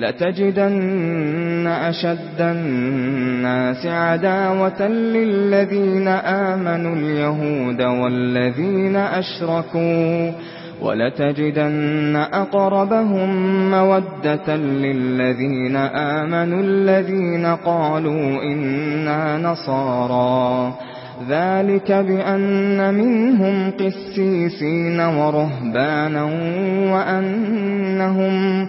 لَتَجِدَنَّ أَشَدَّ النَّاسِ عَدَاوَةً لِّلَّذِينَ آمَنُوا الْيَهُودَ وَالَّذِينَ أَشْرَكُوا وَلَتَجِدَنَّ أَقْرَبَهُم مَّوَدَّةً لِّلَّذِينَ آمَنُوا الَّذِينَ قَالُوا إِنَّا نَصَارَىٰ. ذَلِكَ بِأَنَّ مِنْهُمْ قِسِّيسِينَ وَرُهْبَانًا وَأَنَّهُمْ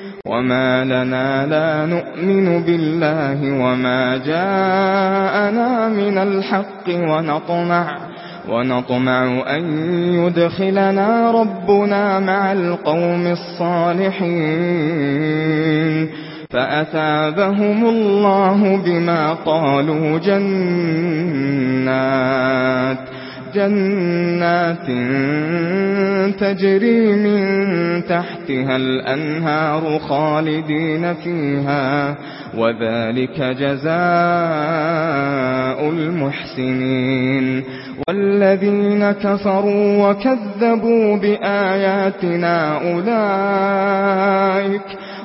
وما لنا لا نؤمن بالله وما جاءنا من الحق ونطمع ونطمع أن يدخلنا ربنا مع القوم الصالحين فأثابهم الله بما قالوا جنات جنات تجري من تحتها الأنهار خالدين فيها وذلك جزاء المحسنين. والذين كفروا وكذبوا بآياتنا أولئك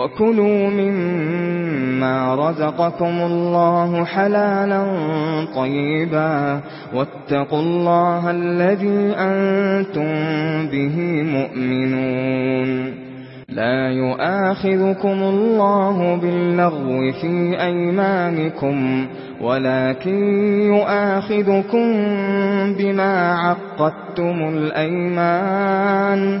وَكُلُوا مِمَّا رَزَقَكُمُ اللَّهُ حَلَالًا طَيِّبًا وَاتَّقُوا اللَّهَ الَّذِي أَنْتُمْ بِهِ مُؤْمِنُونَ لَا يُؤَاخِذُكُمُ اللَّهُ بِاللَّغْوِ فِي أَيْمَانِكُمْ وَلَكِنْ يُؤَاخِذُكُم بِمَا عَقَّدتُّمُ الْأَيْمَانَ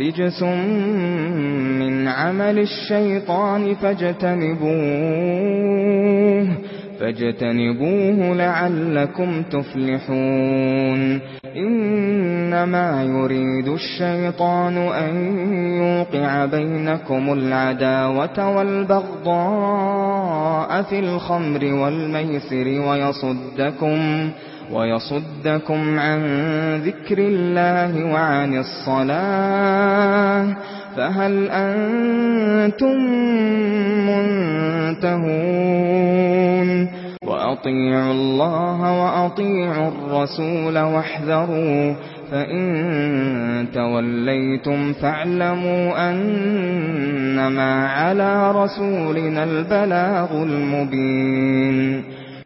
رجس من عمل الشيطان فاجتنبوه فاجتنبوه لعلكم تفلحون. إنما يريد الشيطان أن يوقع بينكم العداوة والبغضاء في الخمر والميسر ويصدكم. ويصدكم ويصدكم عن ذكر الله وعن الصلاة فهل أنتم منتهون وأطيعوا الله وأطيعوا الرسول واحذروا فَإِن تَوَلَّيْتُمْ فَاعْلَمُوا أَنَّمَا عَلَى رَسُولِنَا الْبَلَاغُ الْمُبِينُ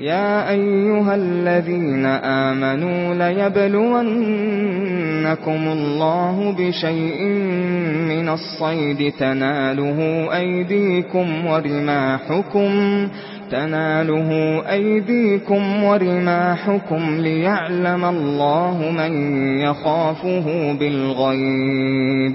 يا أيها الذين آمنوا ليبلونكم الله بشيء من الصيد تناله أيديكم ورماحكم تناله أيديكم ورماحكم ليعلم الله من يخافه بالغيب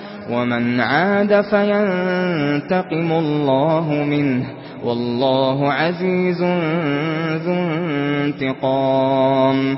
ومن عاد فينتقم الله منه والله عزيز ذو انتقام.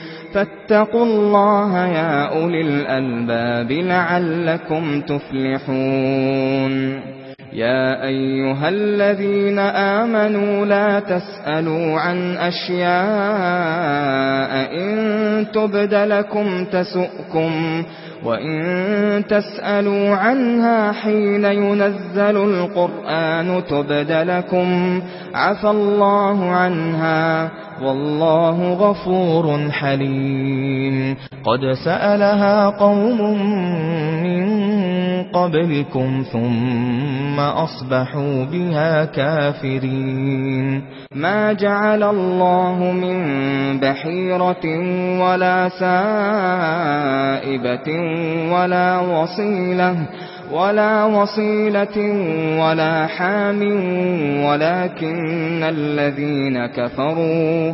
فاتقوا الله يا أولي الألباب لعلكم تفلحون. يا أيها الذين آمنوا لا تسألوا عن أشياء إن تبد لكم تسؤكم وَإِن تَسْأَلُوا عَنْهَا حِينَ يُنَزَّلُ الْقُرْآنُ تُبْدَ لَكُمْ عَفَا اللَّهُ عَنْهَا وَاللَّهُ غَفُورٌ حَلِيمٌ قَدْ سَأَلَهَا قَوْمٌ مِّن قَبْلِكُمْ ثُمَّ أَصْبَحُوا بِهَا كَافِرِينَ. مَا جَعَلَ اللَّهُ مِنْ بَحِيرَةٍ وَلَا سَائِبَةٍ وَلَا وَصِيلَةٍ ولا وصيلة ولا حام ولكن الذين كفروا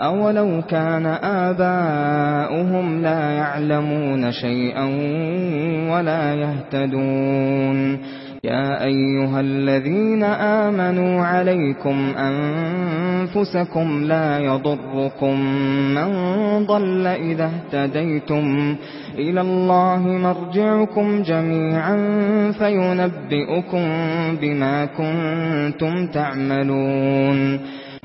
أَوَلَوْ كَانَ آبَاؤُهُمْ لَا يَعْلَمُونَ شَيْئًا وَلَا يَهْتَدُونَ يَا أَيُّهَا الَّذِينَ آمَنُوا عَلَيْكُمْ أَنفُسَكُمْ لَا يَضُرُّكُم مَّن ضَلَّ إِذَا اهْتَدَيْتُمْ إِلَى اللَّهِ مَرْجِعُكُمْ جَمِيعًا فَيُنَبِّئُكُم بِمَا كُنتُمْ تَعْمَلُونَ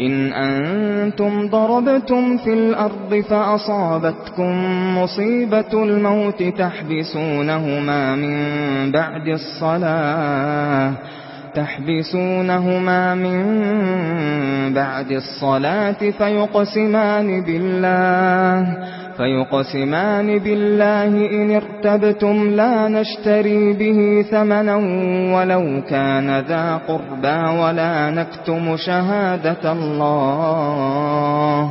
إن أنتم ضربتم في الأرض فأصابتكم مصيبة الموت تحبسونهما من بعد الصلاة تحبسونهما من بعد الصلاة فيقسمان بالله فيقسمان بالله إن ارتبتم لا نشتري به ثمنا ولو كان ذا قُرْبَى ولا نكتم شهادة الله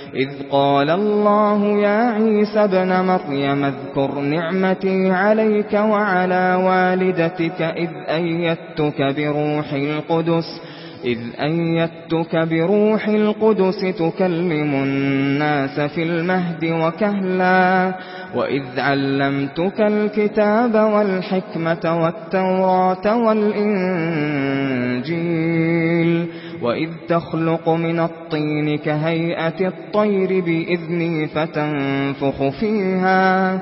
إذ قال الله يا عيسى بن مريم اذكر نعمتي عليك وعلى والدتك إذ أيتك بروح القدس إذ أيتك بروح القدس تكلم الناس في المهد وكهلا وإذ علمتك الكتاب والحكمة والتوراة والإنجيل. وَإِذْ تَخْلُقُ مِنَ الطِّينِ كَهَيْئَةِ الطَّيْرِ بِإِذْنِي فَتَنفُخُ فِيهَا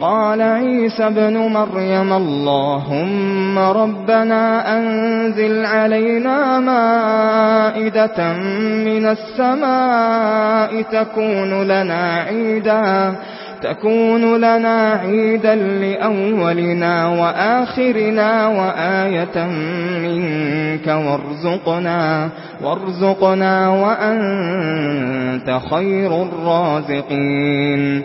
قال عيسى ابن مريم اللهم ربنا أنزل علينا مائدة من السماء تكون لنا عيدا تكون لنا عيدا لأولنا وآخرنا وآية منك وارزقنا وارزقنا وأنت خير الرازقين.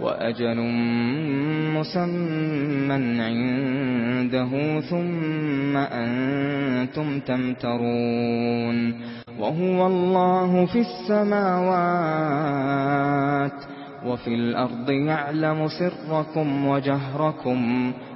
وأجل مسمى عنده ثم أنتم تمترون وهو الله في السماوات وفي الأرض يعلم سركم وجهركم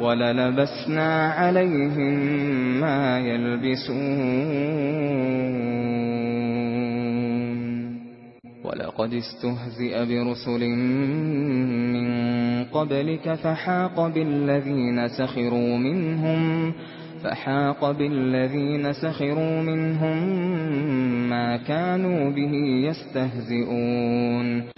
وَلَلَبَسْنَا عَلَيْهِمْ مَا يَلْبِسُونَ. وَلَقَدِ اسْتُهْزِئَ بِرُسُلٍ مِّن قَبْلِكَ فَحَاقَ بِالَّذِينَ سَخِرُوا مِنْهُمْ فَحَاقَ بِالَّذِينَ سَخِرُوا مِنْهُمْ مَا كَانُوا بِهِ يَسْتَهْزِئُونَ.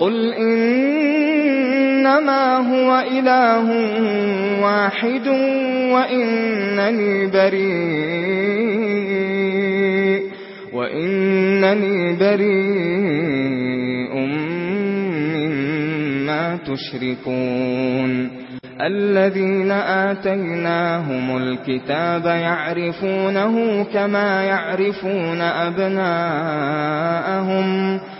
قل إنما هو إله واحد وإنني بريء وإنني بريء مما تشركون. الذين آتيناهم الكتاب يعرفونه كما يعرفون أبناءهم. وإنني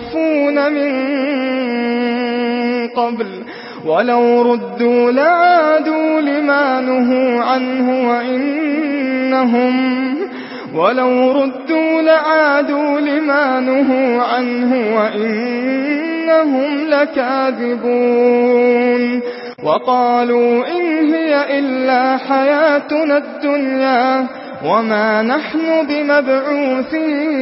يعملون من قبل ولو ردوا لعادوا لما نهوا عنه وإنهم ولو ردوا لعادوا لما نهوا عنه وإنهم لكاذبون وقالوا إن هي إلا حياتنا الدنيا وما نحن بمبعوثين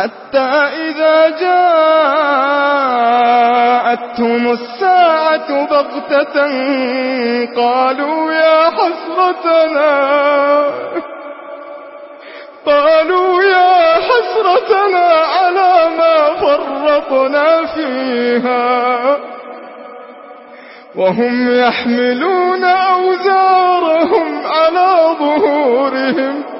حتى إذا جاءتهم الساعة بغتة قالوا يا حسرتنا. قالوا يا حسرتنا على ما فرطنا فيها. وهم يحملون أوزارهم على ظهورهم.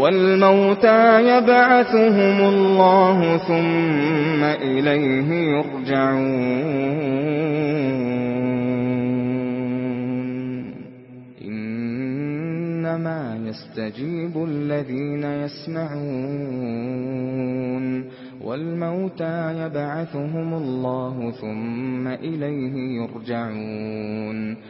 والموتى يبعثهم الله ثم إليه يرجعون. إنما يستجيب الذين يسمعون. والموتى يبعثهم الله ثم إليه يرجعون.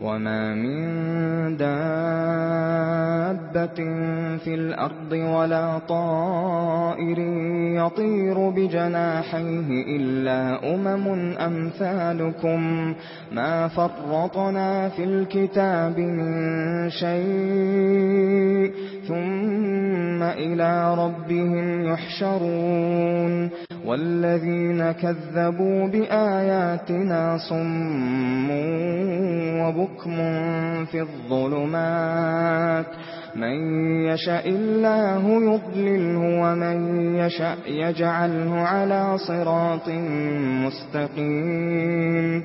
وما من دابة في الأرض ولا طائر يطير بجناحيه إلا أمم أمثالكم ما فرطنا في الكتاب من شيء ثم إلى ربهم يحشرون والذين كذبوا بآياتنا صُمٌّ بكم في الظلمات. من يشاء الله يضلله ومن يشاء يجعله على صراط مستقيم.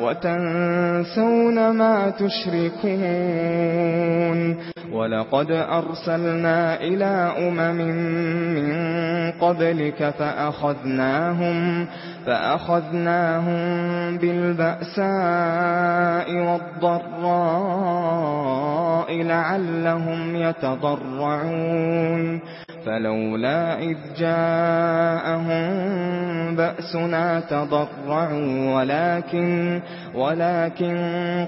وتنسون ما تشركون. ولقد أرسلنا إلى أمم من قبلك فأخذناهم فأخذناهم بالبأساء والضراء لعلهم يتضرعون. فلولا إذ جاءهم بأسنا تضرعوا ولكن ولكن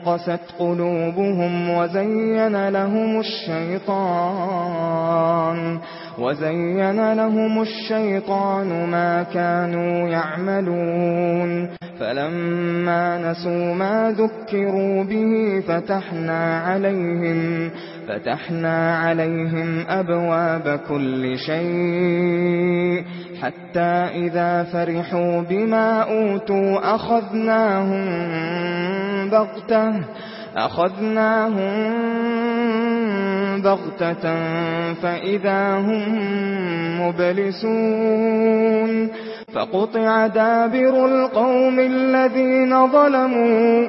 قست قلوبهم وزين لهم الشيطان وزين لهم الشيطان ما كانوا يعملون. فلما نسوا ما ذكروا به فتحنا عليهم فَتَحْنَا عَلَيْهِمْ أَبْوَابَ كُلِّ شَيْءٍ حَتَّى إِذَا فَرِحُوا بِمَا أُوتُوا أَخَذْنَاهُمْ بَغْتَةً أَخَذْنَاهُمْ بَغْتَةً فَإِذَا هُمْ مُبْلِسُونَ فَقُطِعَ دَابِرُ الْقَوْمِ الَّذِينَ ظَلَمُوا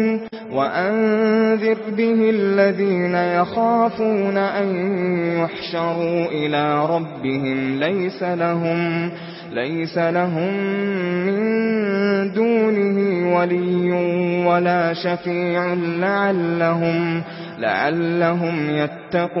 يعلمون وأنذر به الذين يخافون أن يحشروا إلى ربهم ليس لهم ليس لهم من دونه ولي ولا شفيع لعلهم لعلهم يتقون.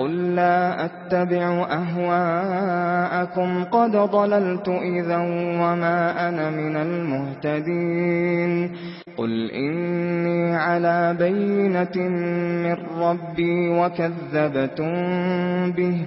قل لا أتبع أهواءكم قد ضللت إذا وما أنا من المهتدين قل إني على بينة من ربي وكذبتم به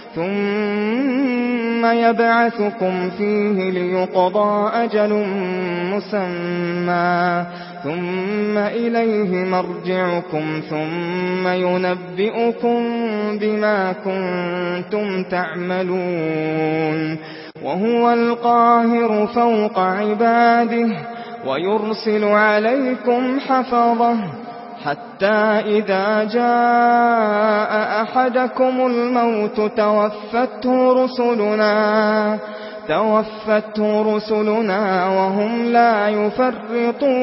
ثُمَّ يَبْعَثُكُمْ فِيهِ لِيُقْضَى أَجَلٌ مُّسَمًّى ثُمَّ إِلَيْهِ مَرْجِعُكُمْ ثُمَّ يُنَبِّئُكُم بِمَا كُنتُمْ تَعْمَلُونَ وَهُوَ الْقَاهِرُ فَوْقَ عِبَادِهِ وَيُرْسِلُ عَلَيْكُمْ حَفَظَةً حتى إذا جاء أحدكم الموت توفته رسلنا توفته رسلنا وهم لا يفرطون.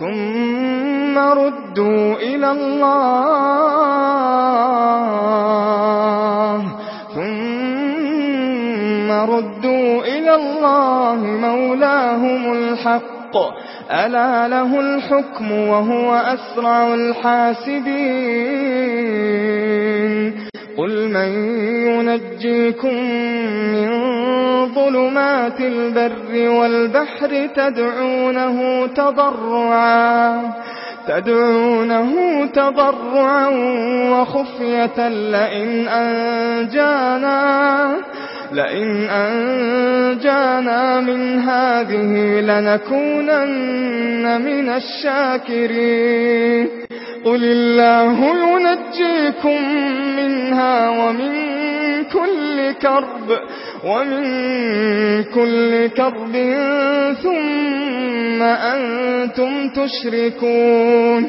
ثم ردوا إلى الله. ثم ردوا إلى الله مولاهم الحق. الحق. ألا له الحكم وهو أسرع الحاسبين قل من ينجيكم من ظلمات البر والبحر تدعونه تضرعا تدعونه تضرعا وخفية لئن أنجانا لئن أنجانا من هذه لنكونن من الشاكرين. قل الله ينجيكم منها ومن كل كرب ومن كل كرب ثم أنتم تشركون.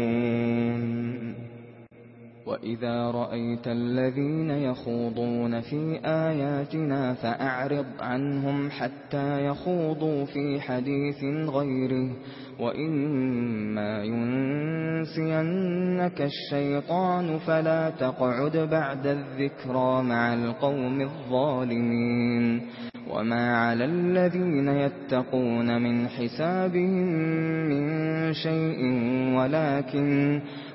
وَإِذَا رَأَيْتَ الَّذِينَ يَخُوضُونَ فِي آيَاتِنَا فَأَعْرِضْ عَنْهُمْ حَتَّى يَخُوضُوا فِي حَدِيثٍ غَيْرِهِ وَإِمَّا يُنْسِيَنَّكَ الشَّيْطَانُ فَلَا تَقْعُدْ بَعْدَ الذِّكْرَى مَعَ الْقَوْمِ الظَّالِمِينَ وَمَا عَلَى الَّذِينَ يَتَّقُونَ مِنْ حِسَابِهِمْ مِنْ شَيْءٍ وَلَكِنْ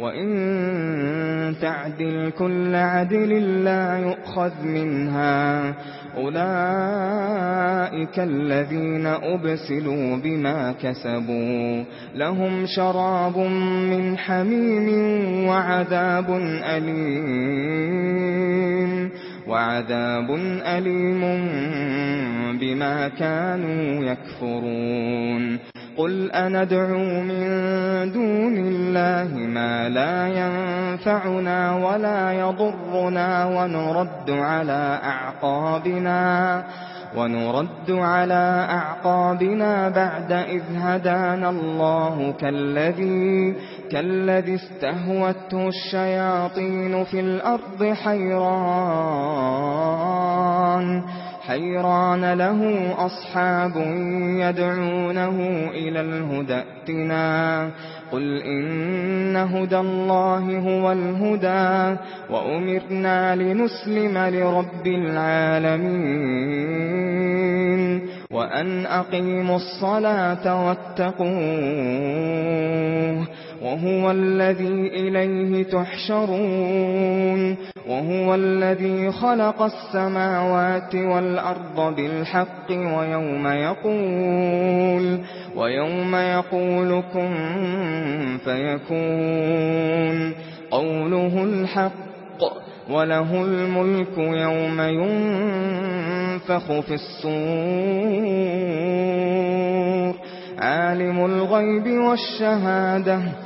وَإِن تَعْدِلْ كُلَّ عَدْلٍ لَّا يُؤْخَذْ مِنْهَا أُولَئِكَ الَّذِينَ أُبْسِلُوا بِمَا كَسَبُوا لَهُمْ شَرَابٌ مِّنْ حَمِيمٍ وَعَذَابٌ أَلِيمٌ وَعَذَابٌ أَلِيمٌ بِمَا كَانُوا يَكْفُرُونَ قل أندعو من دون الله ما لا ينفعنا ولا يضرنا ونرد على أعقابنا ونرد على أعقابنا بعد إذ هدانا الله كالذي كالذي استهوته الشياطين في الأرض حيران حيران له أصحاب يدعونه إلى الهدى اتنا قل إن هدى الله هو الهدى وأمرنا لنسلم لرب العالمين وأن أقيموا الصلاة واتقوه وهو الذي إليه تحشرون وهو الذي خلق السماوات والأرض بالحق ويوم يقول ويوم يَقُولُكُمْ فيكون. قوله الحق وله الملك يوم ينفخ في الصور عالم الغيب والشهادة.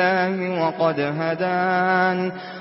الله وقد هدان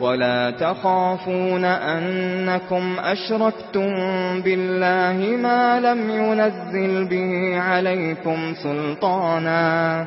ولا تخافون أنكم أشركتم بالله ما لم ينزل به عليكم سلطانا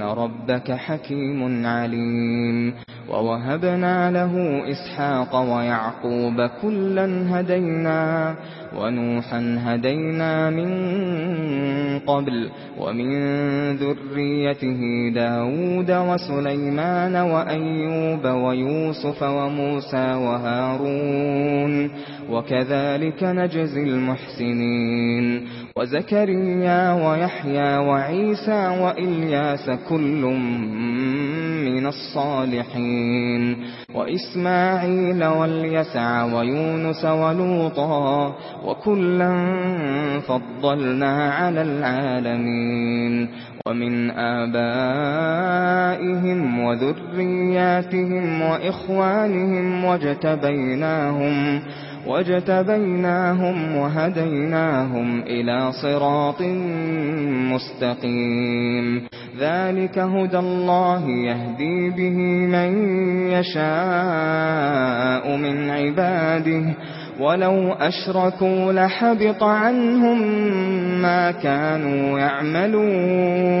إن ربك حكيم عليم ووهبنا له إسحاق ويعقوب كلا هدينا ونوحا هدينا من قبل ومن ذريته دَاوُودَ وسليمان وأيوب ويوسف وموسى وهارون وكذلك نجزي المحسنين وزكريا ويحيى وعيسى وإلياس كل مِنَ الصَّالِحِينَ وَإِسْمَاعِيلَ وَالْيَسَعَ وَيُونُسَ وَلُوطًا وَكُلًّا فَضَّلْنَا عَلَى الْعَالَمِينَ وَمِنْ آبَائِهِمْ وَذُرِّيَّاتِهِمْ وَإِخْوَانِهِمْ وَاجْتَبَيْنَاهُمْ واجتبيناهم وهديناهم إلى صراط مستقيم ذلك هدى الله يهدي به من يشاء من عباده ولو أشركوا لحبط عنهم ما كانوا يعملون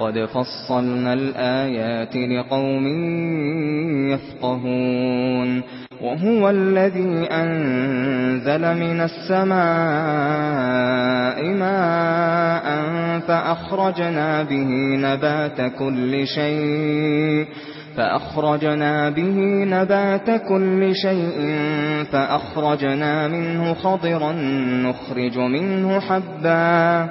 وَلَقَدْ فَصَّلْنَا الْآيَاتِ لِقَوْمٍ يَفْقَهُونَ وَهُوَ الَّذِي أَنزَلَ مِنَ السَّمَاءِ مَاءً فَأَخْرَجْنَا بِهِ نَبَاتَ كُلِّ شَيْءٍ فَأَخْرَجْنَا بِهِ نَبَاتَ كُلِّ شَيْءٍ فَأَخْرَجْنَا مِنْهُ خَضِرًا نُخْرِجُ مِنْهُ حَبًّا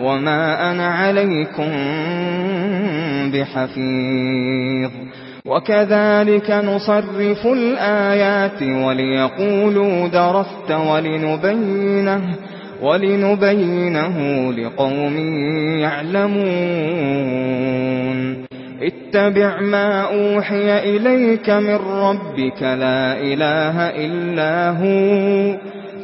وما أنا عليكم بحفيظ وكذلك نصرف الآيات وليقولوا درست ولنبينه ولنبينه لقوم يعلمون اتبع ما أوحي إليك من ربك لا إله إلا هو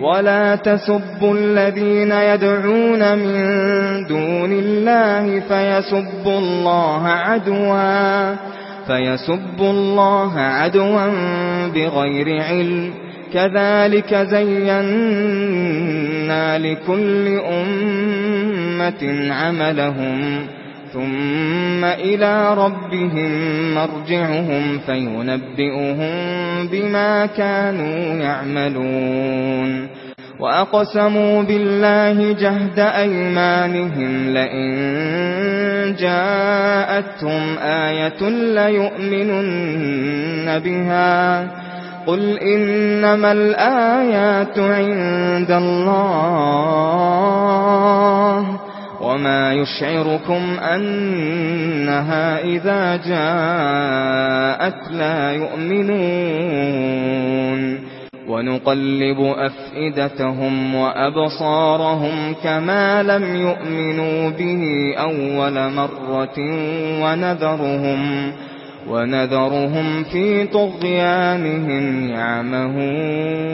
ولا تسبوا الذين يدعون من دون الله فيسبوا الله عدوا فيسبوا الله عدوا بغير علم كذلك زينا لكل أمة عملهم ثُمَّ إِلَى رَبِّهِمْ مَرْجِعُهُمْ فَيُنَبِّئُهُم بِمَا كَانُوا يَعْمَلُونَ وَأَقْسَمُوا بِاللَّهِ جَهْدَ أَيْمَانِهِمْ لَئِن جَاءَتْهُمْ آيَةٌ لَّيُؤْمِنُنَّ بِهَا قُلْ إِنَّمَا الْآيَاتُ عِندَ اللَّهِ وما يشعركم أنها إذا جاءت لا يؤمنون ونقلب أفئدتهم وأبصارهم كما لم يؤمنوا به أول مرة ونذرهم ونذرهم في طغيانهم يعمهون